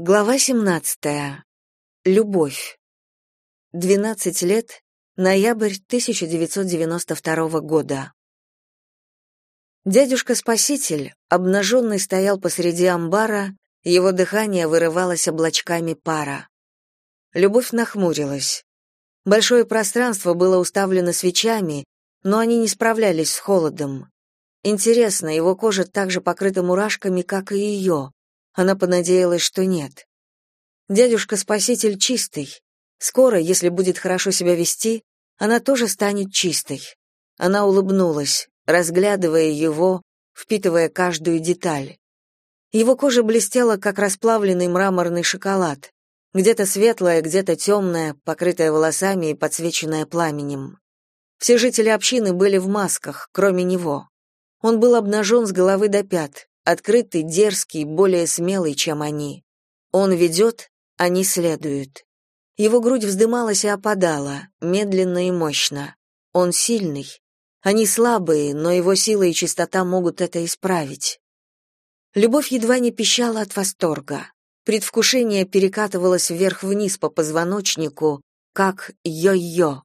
Глава 17. Любовь. 12 лет, ноябрь 1992 года. Дядюшка-спаситель, обнаженный, стоял посреди амбара, его дыхание вырывалось облачками пара. Любовь нахмурилась. Большое пространство было уставлено свечами, но они не справлялись с холодом. Интересно, его кожа так же покрыта мурашками, как и ее. Она понадеялась, что нет. Дядюшка-спаситель чистый. Скоро, если будет хорошо себя вести, она тоже станет чистой. Она улыбнулась, разглядывая его, впитывая каждую деталь. Его кожа блестела, как расплавленный мраморный шоколад, где-то светлая, где-то темная, покрытая волосами и подсвеченная пламенем. Все жители общины были в масках, кроме него. Он был обнажен с головы до пят, открытый, дерзкий, более смелый, чем они. Он ведет, они следуют. Его грудь вздымалась и опадала, медленно и мощно. Он сильный. Они слабые, но его сила и чистота могут это исправить. Любовь едва не пищала от восторга. Предвкушение перекатывалось вверх-вниз по позвоночнику, как йо-йо.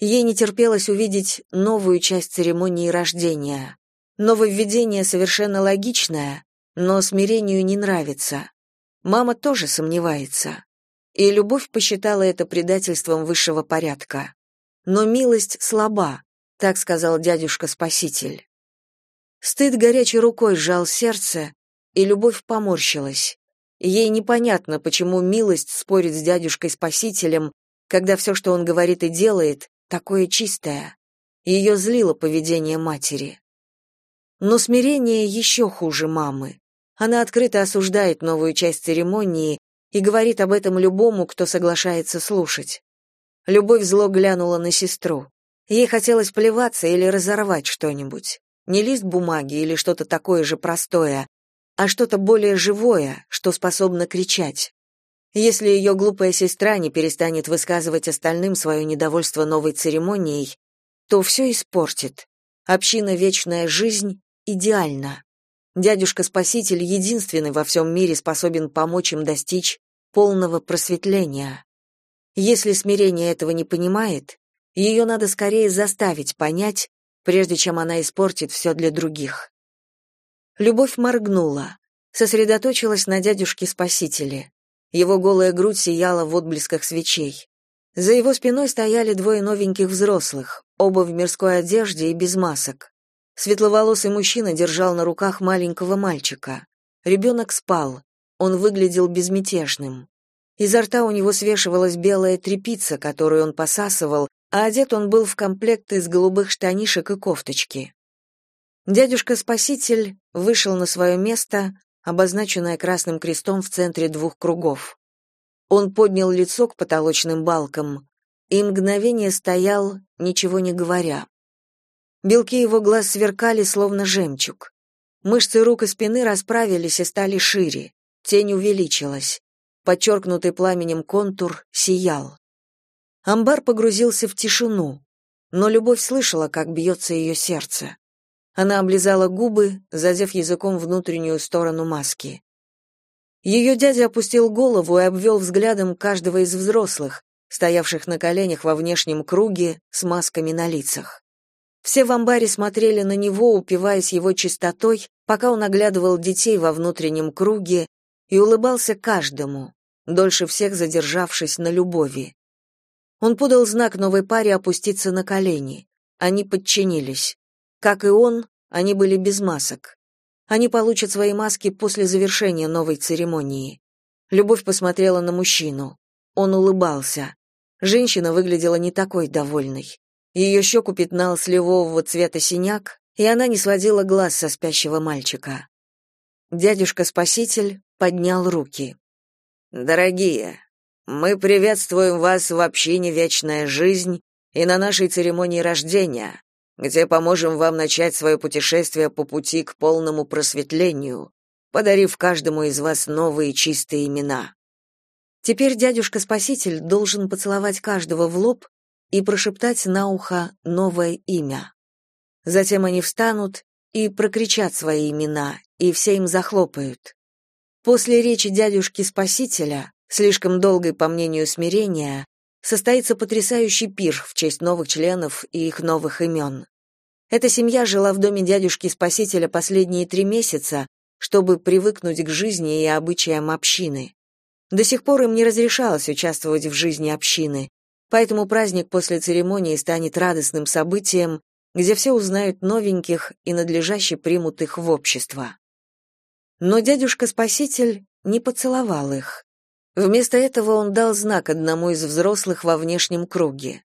Ей не терпелось увидеть новую часть церемонии рождения. Нововведение совершенно логичное, но смирению не нравится. Мама тоже сомневается. И любовь посчитала это предательством высшего порядка. Но милость слаба, так сказал дядюшка-спаситель. Стыд горячей рукой сжал сердце, и любовь поморщилась. Ей непонятно, почему милость спорит с дядюшкой-спасителем, когда все, что он говорит и делает, такое чистое. Ее злило поведение матери. Но смирение еще хуже мамы. Она открыто осуждает новую часть церемонии и говорит об этом любому, кто соглашается слушать. Любовь зло глянула на сестру. Ей хотелось плеваться или разорвать что-нибудь. Не лист бумаги или что-то такое же простое, а что-то более живое, что способно кричать. Если ее глупая сестра не перестанет высказывать остальным свое недовольство новой церемонией, то все испортит. Община «Вечная жизнь» идеально. Дядюшка-спаситель единственный во всем мире способен помочь им достичь полного просветления. Если смирение этого не понимает, ее надо скорее заставить понять, прежде чем она испортит все для других. Любовь моргнула, сосредоточилась на дядюшке-спасителе. Его голая грудь сияла в отблесках свечей. За его спиной стояли двое новеньких взрослых, оба в мирской одежде и без масок. Светловолосый мужчина держал на руках маленького мальчика. Ребенок спал. Он выглядел безмятежным. Изо рта у него свешивалась белая тряпица, которую он посасывал, а одет он был в комплект из голубых штанишек и кофточки. Дядюшка-спаситель вышел на свое место, обозначенное красным крестом в центре двух кругов. Он поднял лицо к потолочным балкам и мгновение стоял, ничего не говоря. Белки его глаз сверкали, словно жемчуг. Мышцы рук и спины расправились и стали шире. Тень увеличилась. Подчеркнутый пламенем контур сиял. Амбар погрузился в тишину, но Любовь слышала, как бьется ее сердце. Она облизала губы, задев языком внутреннюю сторону маски. Ее дядя опустил голову и обвел взглядом каждого из взрослых, стоявших на коленях во внешнем круге с масками на лицах. Все в амбаре смотрели на него, упиваясь его чистотой, пока он оглядывал детей во внутреннем круге и улыбался каждому, дольше всех задержавшись на любови. Он подал знак новой паре опуститься на колени. Они подчинились. Как и он, они были без масок. Они получат свои маски после завершения новой церемонии. Любовь посмотрела на мужчину. Он улыбался. Женщина выглядела не такой довольной. Ее щеку пятнал сливового цвета синяк, и она не сводила глаз со спящего мальчика. Дядюшка-спаситель поднял руки. «Дорогие, мы приветствуем вас в общине «Вечная жизнь» и на нашей церемонии рождения, где поможем вам начать свое путешествие по пути к полному просветлению, подарив каждому из вас новые чистые имена. Теперь дядюшка-спаситель должен поцеловать каждого в лоб и прошептать на ухо новое имя. Затем они встанут и прокричат свои имена, и все им захлопают. После речи дядюшки Спасителя, слишком долгой по мнению смирения, состоится потрясающий пир в честь новых членов и их новых имен. Эта семья жила в доме дядюшки Спасителя последние три месяца, чтобы привыкнуть к жизни и обычаям общины. До сих пор им не разрешалось участвовать в жизни общины, поэтому праздник после церемонии станет радостным событием, где все узнают новеньких и надлежаще примут их в общество. Но дядюшка-спаситель не поцеловал их. Вместо этого он дал знак одному из взрослых во внешнем круге.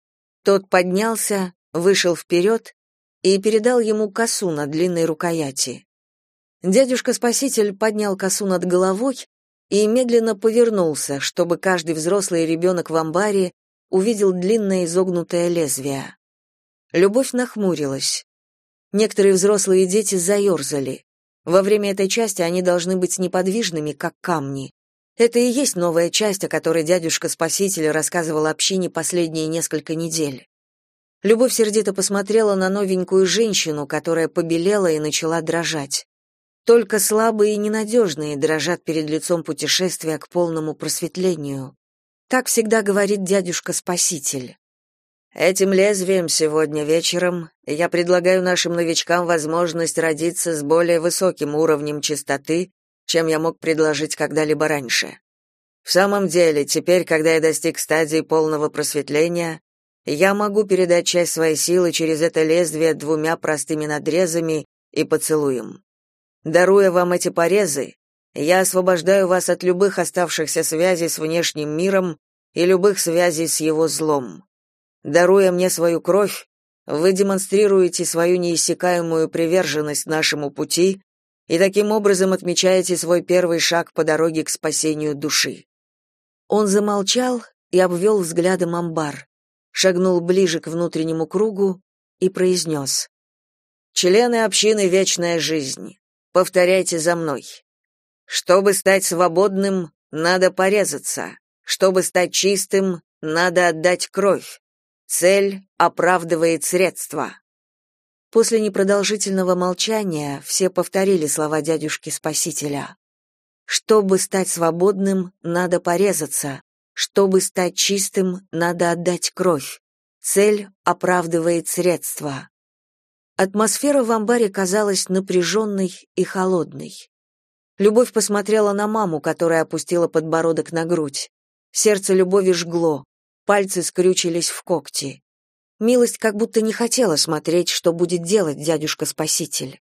Тот поднялся, вышел вперед и передал ему косу на длинной рукояти. Дядюшка-спаситель поднял косу над головой и медленно повернулся, чтобы каждый взрослый ребенок в амбаре увидел длинное изогнутое лезвие. Любовь нахмурилась. Некоторые взрослые дети заерзали. Во время этой части они должны быть неподвижными, как камни. Это и есть новая часть, о которой дядюшка-спаситель рассказывал общине последние несколько недель. Любовь сердито посмотрела на новенькую женщину, которая побелела и начала дрожать. Только слабые и ненадежные дрожат перед лицом путешествия к полному просветлению. Так всегда говорит дядюшка-спаситель. Этим лезвием сегодня вечером я предлагаю нашим новичкам возможность родиться с более высоким уровнем чистоты, чем я мог предложить когда-либо раньше. В самом деле, теперь, когда я достиг стадии полного просветления, я могу передать часть своей силы через это лезвие двумя простыми надрезами и поцелуем. Даруя вам эти порезы, я освобождаю вас от любых оставшихся связей с внешним миром и любых связей с его злом. Даруя мне свою кровь, вы демонстрируете свою неиссякаемую приверженность нашему пути и таким образом отмечаете свой первый шаг по дороге к спасению души. Он замолчал и обвел взглядом амбар, шагнул ближе к внутреннему кругу и произнес. «Члены общины «Вечная жизнь», повторяйте за мной. Чтобы стать свободным, надо порезаться. Чтобы стать чистым, надо отдать кровь. Цель оправдывает средства. После непродолжительного молчания все повторили слова дядюшки Спасителя. Чтобы стать свободным, надо порезаться. Чтобы стать чистым, надо отдать кровь. Цель оправдывает средства. Атмосфера в амбаре казалась напряженной и холодной. Любовь посмотрела на маму, которая опустила подбородок на грудь. Сердце Любови жгло, пальцы скрючились в когти. Милость как будто не хотела смотреть, что будет делать дядюшка-спаситель.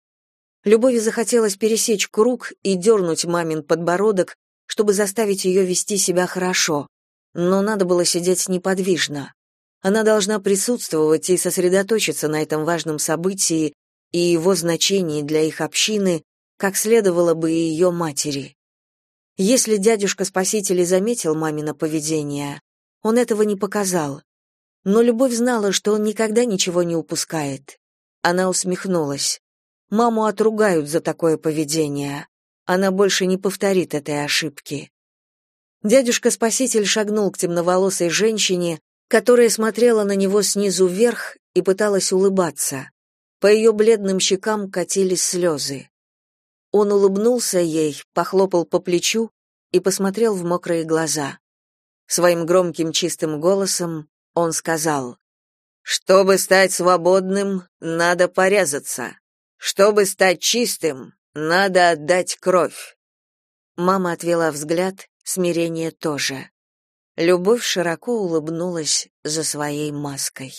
Любови захотелось пересечь круг и дернуть мамин подбородок, чтобы заставить ее вести себя хорошо, но надо было сидеть неподвижно. Она должна присутствовать и сосредоточиться на этом важном событии и его значении для их общины, как следовало бы и ее матери. Если дядюшка-спаситель заметил мамино поведение, он этого не показал. Но Любовь знала, что он никогда ничего не упускает. Она усмехнулась. Маму отругают за такое поведение. Она больше не повторит этой ошибки. Дядюшка-спаситель шагнул к темноволосой женщине, которая смотрела на него снизу вверх и пыталась улыбаться. По ее бледным щекам катились слезы. Он улыбнулся ей, похлопал по плечу и посмотрел в мокрые глаза. Своим громким чистым голосом он сказал: "Чтобы стать свободным, надо порезаться. Чтобы стать чистым, надо отдать кровь". Мама отвела взгляд, смирение тоже. Любовь широко улыбнулась за своей маской.